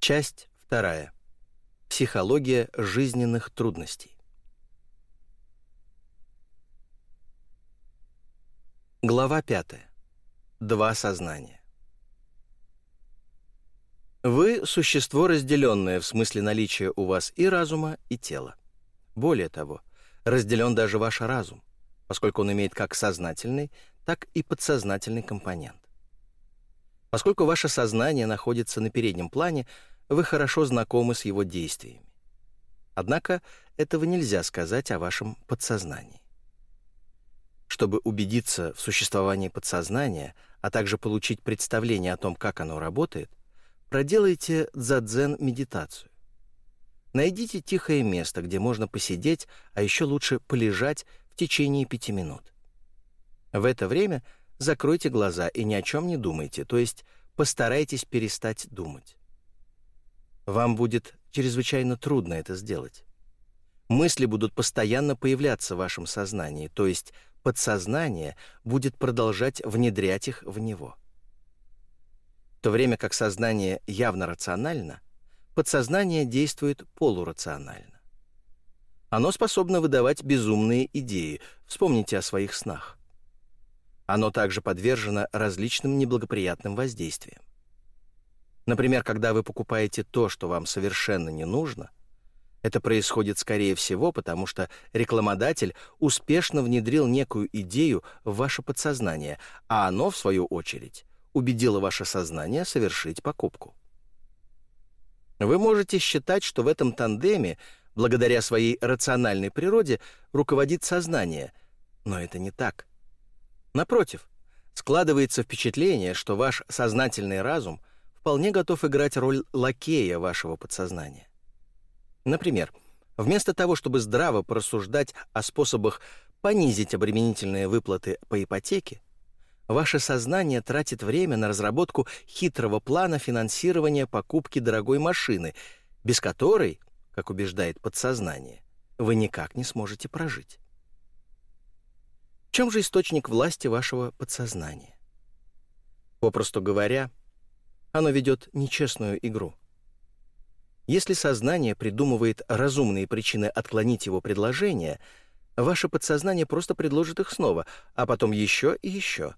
Часть вторая. Психология жизненных трудностей. Глава пятая. Два сознания. Вы – существо разделенное в смысле наличия у вас и разума, и тела. Более того, разделен даже ваш разум, поскольку он имеет как сознательный, так и подсознательный компонент. Поскольку ваше сознание находится на переднем плане, вы хорошо знакомы с его действиями. Однако этого нельзя сказать о вашем подсознании. Чтобы убедиться в существовании подсознания, а также получить представление о том, как оно работает, проделайте дзадзен-медитацию. Найдите тихое место, где можно посидеть, а еще лучше полежать в течение пяти минут. В это время закройте глаза и ни о чем не думайте, то есть постарайтесь перестать думать. Вам будет чрезвычайно трудно это сделать. Мысли будут постоянно появляться в вашем сознании, то есть подсознание будет продолжать внедрять их в него. В то время как сознание явно рационально, подсознание действует полурационально. Оно способно выдавать безумные идеи, вспомните о своих снах. Оно также подвержено различным неблагоприятным воздействиям. Например, когда вы покупаете то, что вам совершенно не нужно, это происходит, скорее всего, потому что рекламодатель успешно внедрил некую идею в ваше подсознание, а оно, в свою очередь, убедило ваше сознание совершить покупку. Вы можете считать, что в этом тандеме, благодаря своей рациональной природе, руководит сознание, но это не так. Напротив, складывается впечатление, что ваш сознательный разум вполне готов играть роль лакея вашего подсознания. Например, вместо того, чтобы здраво порассуждать о способах понизить обременительные выплаты по ипотеке, ваше сознание тратит время на разработку хитрого плана финансирования покупки дорогой машины, без которой, как убеждает подсознание, вы никак не сможете прожить. В чем же источник власти вашего подсознания? Попросту говоря, оно ведет нечестную игру. Если сознание придумывает разумные причины отклонить его предложение, ваше подсознание просто предложит их снова, а потом еще и еще.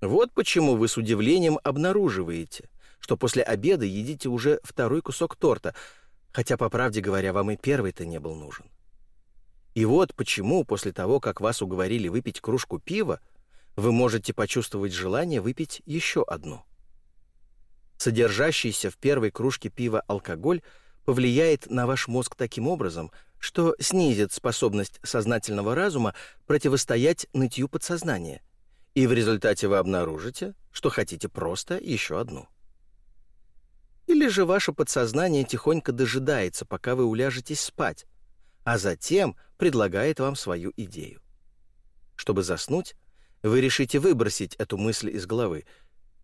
Вот почему вы с удивлением обнаруживаете, что после обеда едите уже второй кусок торта, хотя, по правде говоря, вам и первый-то не был нужен. И вот почему после того, как вас уговорили выпить кружку пива, вы можете почувствовать желание выпить еще одну. Содержащийся в первой кружке пива алкоголь повлияет на ваш мозг таким образом, что снизит способность сознательного разума противостоять нытью подсознания, и в результате вы обнаружите, что хотите просто еще одну. Или же ваше подсознание тихонько дожидается, пока вы уляжетесь спать, а затем предлагает вам свою идею. Чтобы заснуть, вы решите выбросить эту мысль из головы,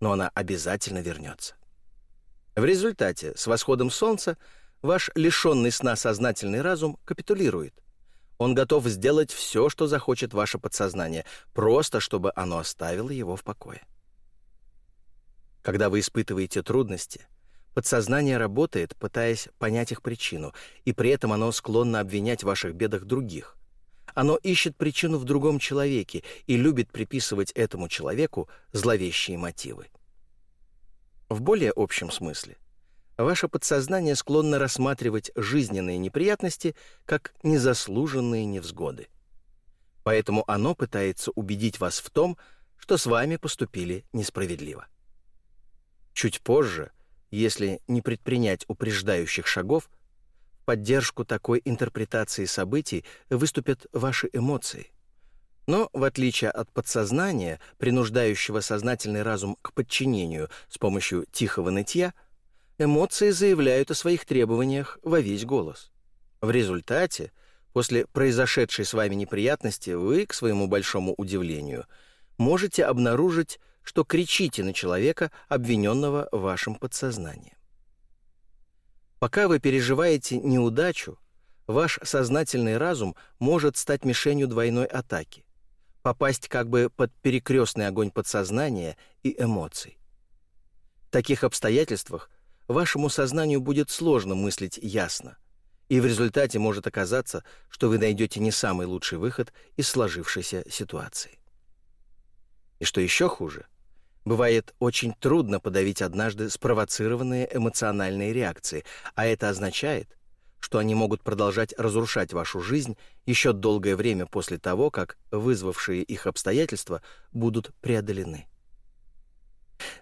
но она обязательно вернется. В результате, с восходом солнца, ваш лишенный сна сознательный разум капитулирует. Он готов сделать все, что захочет ваше подсознание, просто чтобы оно оставило его в покое. Когда вы испытываете трудности – Подсознание работает, пытаясь понять их причину, и при этом оно склонно обвинять в ваших бедах других. Оно ищет причину в другом человеке и любит приписывать этому человеку зловещие мотивы. В более общем смысле, ваше подсознание склонно рассматривать жизненные неприятности как незаслуженные невзгоды. Поэтому оно пытается убедить вас в том, что с вами поступили несправедливо. Чуть позже – если не предпринять упреждающих шагов, в поддержку такой интерпретации событий выступят ваши эмоции. Но, в отличие от подсознания, принуждающего сознательный разум к подчинению с помощью тихого нытья, эмоции заявляют о своих требованиях во весь голос. В результате, после произошедшей с вами неприятности, вы, к своему большому удивлению, можете обнаружить что кричите на человека, обвиненного вашим подсознанием. Пока вы переживаете неудачу, ваш сознательный разум может стать мишенью двойной атаки, попасть как бы под перекрестный огонь подсознания и эмоций. В таких обстоятельствах вашему сознанию будет сложно мыслить ясно, и в результате может оказаться, что вы найдете не самый лучший выход из сложившейся ситуации. И что еще хуже, бывает очень трудно подавить однажды спровоцированные эмоциональные реакции, а это означает, что они могут продолжать разрушать вашу жизнь еще долгое время после того, как вызвавшие их обстоятельства будут преодолены.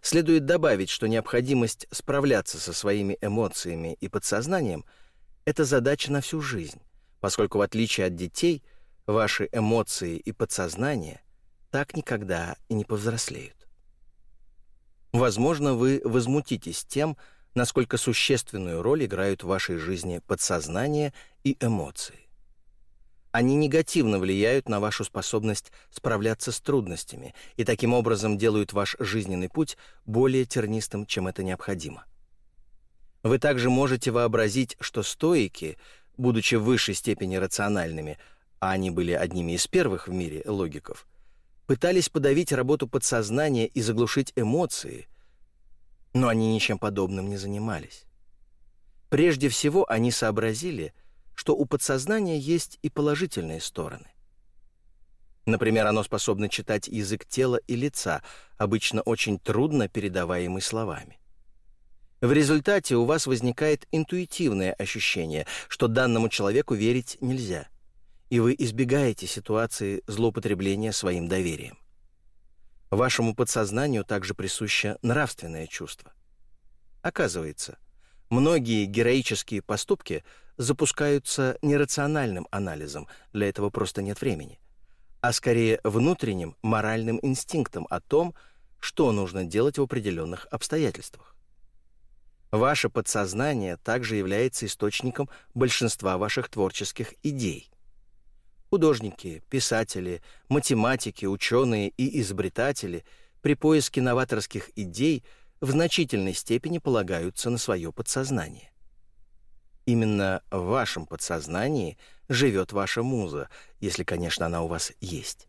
Следует добавить, что необходимость справляться со своими эмоциями и подсознанием — это задача на всю жизнь, поскольку в отличие от детей, ваши эмоции и подсознание так никогда и не повзрослеют. Возможно, вы возмутитесь тем, насколько существенную роль играют в вашей жизни подсознание и эмоции. Они негативно влияют на вашу способность справляться с трудностями и таким образом делают ваш жизненный путь более тернистым, чем это необходимо. Вы также можете вообразить, что стоики, будучи в высшей степени рациональными, а они были одними из первых в мире логиков, пытались подавить работу подсознания и заглушить эмоции, но они ничем подобным не занимались. Прежде всего они сообразили – что у подсознания есть и положительные стороны. Например, оно способно читать язык тела и лица, обычно очень трудно передаваемый словами. В результате у вас возникает интуитивное ощущение, что данному человеку верить нельзя, и вы избегаете ситуации злоупотребления своим доверием. Вашему подсознанию также присуще нравственное чувство. Оказывается, многие героические поступки запускаются не рациональным анализом, для этого просто нет времени, а скорее внутренним моральным инстинктом о том, что нужно делать в определенных обстоятельствах. Ваше подсознание также является источником большинства ваших творческих идей. Художники, писатели, математики, ученые и изобретатели при поиске новаторских идей в значительной степени полагаются на свое подсознание. Именно в вашем подсознании живет ваша муза, если, конечно, она у вас есть.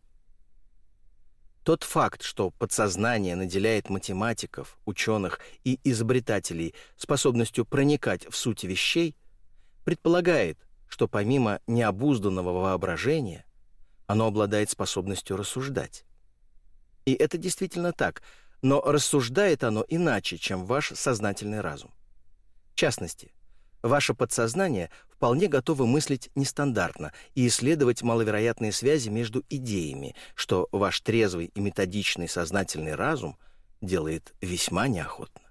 Тот факт, что подсознание наделяет математиков, ученых и изобретателей способностью проникать в суть вещей, предполагает, что помимо необузданного воображения, оно обладает способностью рассуждать. И это действительно так, но рассуждает оно иначе, чем ваш сознательный разум. В частности, Ваше подсознание вполне готово мыслить нестандартно и исследовать маловероятные связи между идеями, что ваш трезвый и методичный сознательный разум делает весьма неохотно.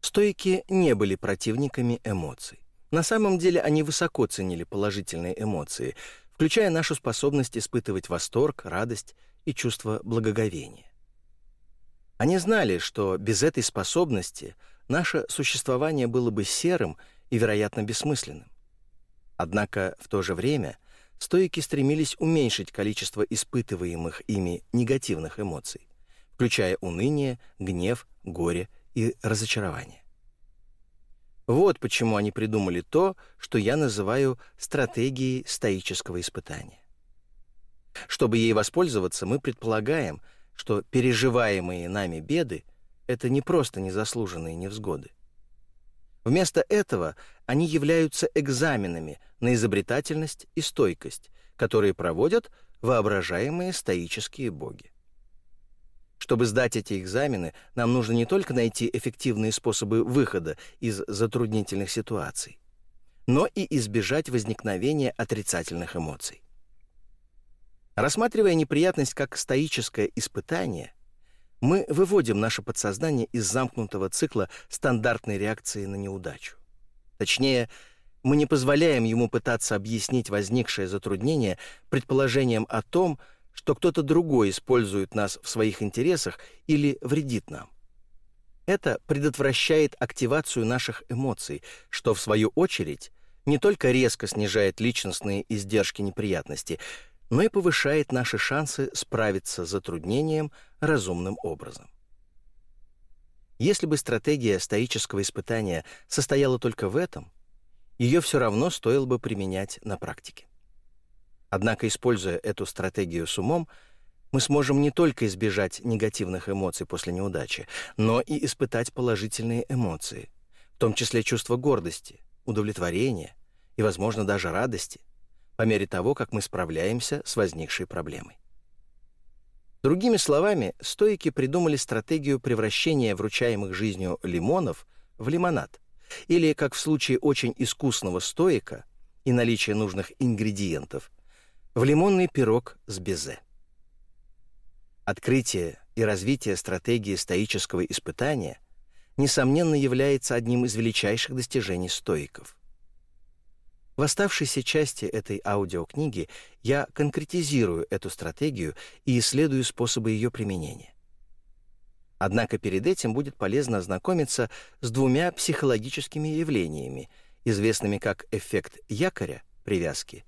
Стоики не были противниками эмоций. На самом деле они высоко ценили положительные эмоции, включая нашу способность испытывать восторг, радость и чувство благоговения. Они знали, что без этой способности – наше существование было бы серым и, вероятно, бессмысленным. Однако в то же время стоики стремились уменьшить количество испытываемых ими негативных эмоций, включая уныние, гнев, горе и разочарование. Вот почему они придумали то, что я называю стратегией стоического испытания. Чтобы ей воспользоваться, мы предполагаем, что переживаемые нами беды это не просто незаслуженные невзгоды. Вместо этого они являются экзаменами на изобретательность и стойкость, которые проводят воображаемые стоические боги. Чтобы сдать эти экзамены, нам нужно не только найти эффективные способы выхода из затруднительных ситуаций, но и избежать возникновения отрицательных эмоций. Рассматривая неприятность как стоическое испытание – мы выводим наше подсознание из замкнутого цикла стандартной реакции на неудачу. Точнее, мы не позволяем ему пытаться объяснить возникшее затруднение предположением о том, что кто-то другой использует нас в своих интересах или вредит нам. Это предотвращает активацию наших эмоций, что, в свою очередь, не только резко снижает личностные издержки неприятности, но и повышает наши шансы справиться с затруднением разумным образом. Если бы стратегия стоического испытания состояла только в этом, ее все равно стоило бы применять на практике. Однако, используя эту стратегию с умом, мы сможем не только избежать негативных эмоций после неудачи, но и испытать положительные эмоции, в том числе чувство гордости, удовлетворения и, возможно, даже радости, по мере того, как мы справляемся с возникшей проблемой. Другими словами, стоики придумали стратегию превращения вручаемых жизнью лимонов в лимонад, или, как в случае очень искусного стоика и наличия нужных ингредиентов, в лимонный пирог с безе. Открытие и развитие стратегии стоического испытания несомненно является одним из величайших достижений стоиков. В оставшейся части этой аудиокниги я конкретизирую эту стратегию и исследую способы ее применения. Однако перед этим будет полезно ознакомиться с двумя психологическими явлениями, известными как эффект якоря, привязки,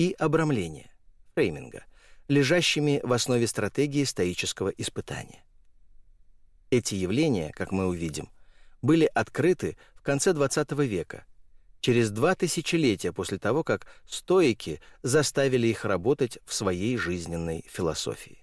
и обрамления, фрейминга, лежащими в основе стратегии стоического испытания. Эти явления, как мы увидим, были открыты в конце XX века, через два тысячелетия после того, как стоики заставили их работать в своей жизненной философии.